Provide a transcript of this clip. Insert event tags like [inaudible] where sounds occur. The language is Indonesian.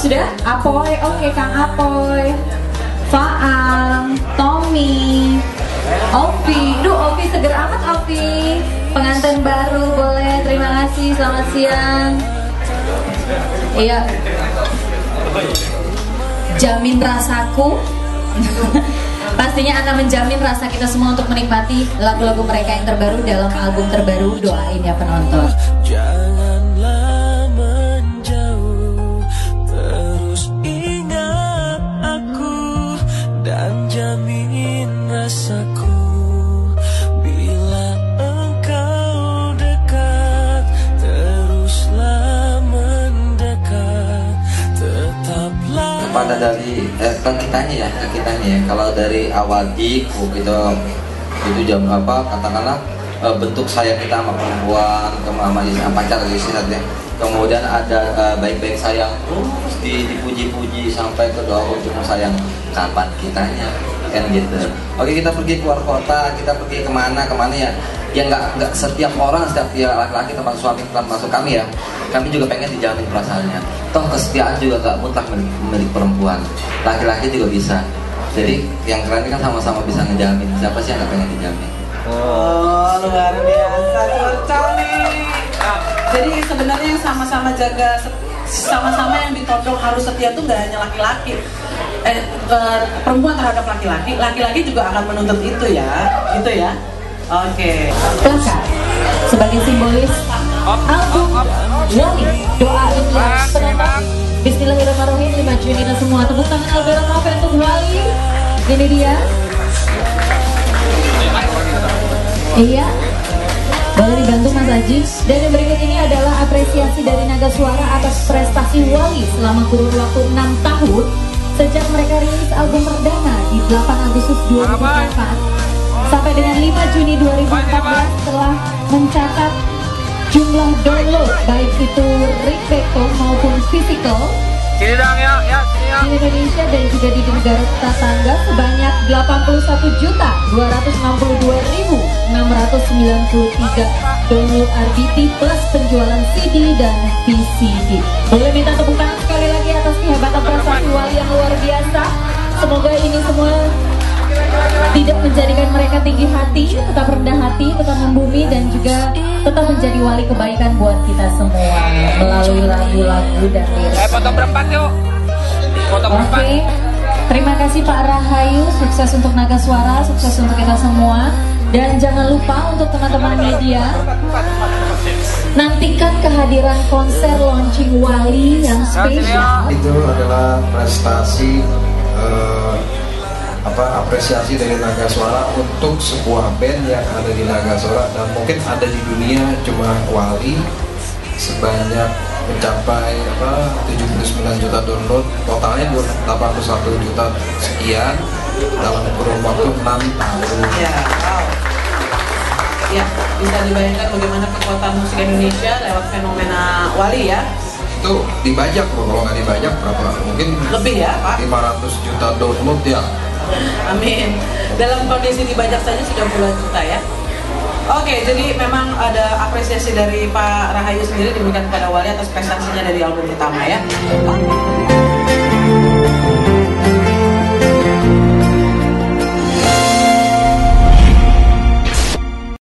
sudah? Apoy, oke Kang Apoy. Faang, Tommy, Ovi. Duh, Ovi seger amat Ovi. Pengantin baru boleh. Terima kasih. Selamat siang. Iya. Jamin rasaku. [laughs] Pastinya akan menjamin rasa kita semua untuk menikmati lagu-lagu mereka yang terbaru dalam album terbaru Doain ya penonton. Kepada dari eh, ke kitanya ya ke kitanya ya. Kalau dari awal gig gitu itu jam berapa katakanlah eh, bentuk sayang kita sama perempuan sama sama sama pacar gitu sih ya. Kemudian ada eh, baik-baik sayang terus di- dipuji-puji sampai ke doa untuk sayang kapan kitanya? Kan gitu. Oke kita pergi keluar kota kita pergi ke mana ke mana ya. Ya nggak nggak setiap orang setiap ya laki-laki termasuk suami termasuk kami ya kami juga pengen dijamin perasaannya toh kesetiaan juga nggak mutlak milik, milik perempuan laki-laki juga bisa jadi yang keren kan sama-sama bisa ngejamin siapa sih yang nggak pengen dijamin Oh, luar biasa cocok nih. Jadi sebenarnya yang sama-sama jaga sama-sama yang ditodong harus setia tuh nggak hanya laki-laki. Eh, eh, perempuan terhadap laki-laki, laki-laki juga akan menuntut itu ya, gitu ya. Oke. Plakat sebagai simbolis album Wali doain ya penonton Bismillahirrahmanirrahim 5 Juni dan semua tepuk tangan Alvera Nova untuk Wali ini dia iya boleh dibantu Mas Aji dan yang berikut ini adalah apresiasi dari Naga Suara atas prestasi Wali selama kurun waktu 6 tahun sejak mereka rilis album perdana di 8 Agustus 2004 sampai dengan 5 Juni 2014 telah mencatat jumlah download baik itu ringback maupun physical Sini dong ya, ya, sini ya. di Indonesia dan juga di negara tetangga sebanyak 81 juta 262 ribu 693 download RBT plus penjualan CD dan VCD. Boleh minta tepuk tangan sekali lagi atas kehebatan prestasi Wali yang luar biasa. Semoga ini semua tidak menjadikan mereka tinggi hati, tetap rendah hati, tetap membumi dan juga tetap menjadi wali kebaikan buat kita semua melalui lagu-lagu dan lirik. Eh, foto berempat yuk. Foto Oke, berempat. terima kasih Pak Rahayu, sukses untuk Naga Suara, sukses untuk kita semua. Dan jangan lupa untuk teman-teman media, nantikan kehadiran konser launching Wali yang spesial. itu adalah prestasi eh, apa apresiasi dari Naga Suara untuk sebuah band yang ada di Naga Suara dan mungkin ada di dunia cuma Wali sebanyak mencapai apa 79 juta download totalnya 81 juta sekian dalam kurun waktu 6 tahun Ya, wow. Ya, bisa dibayangkan bagaimana kekuatan musik Indonesia lewat fenomena Wali ya. itu dibajak bro kalau nggak dibajak berapa mungkin Lebih ya, Pak? 500 juta download ya [laughs] Amin. Dalam kondisi dibajak saja sudah puluhan juta ya. Oke, jadi memang ada apresiasi dari Pak Rahayu sendiri diberikan kepada Wali atas prestasinya dari album pertama ya.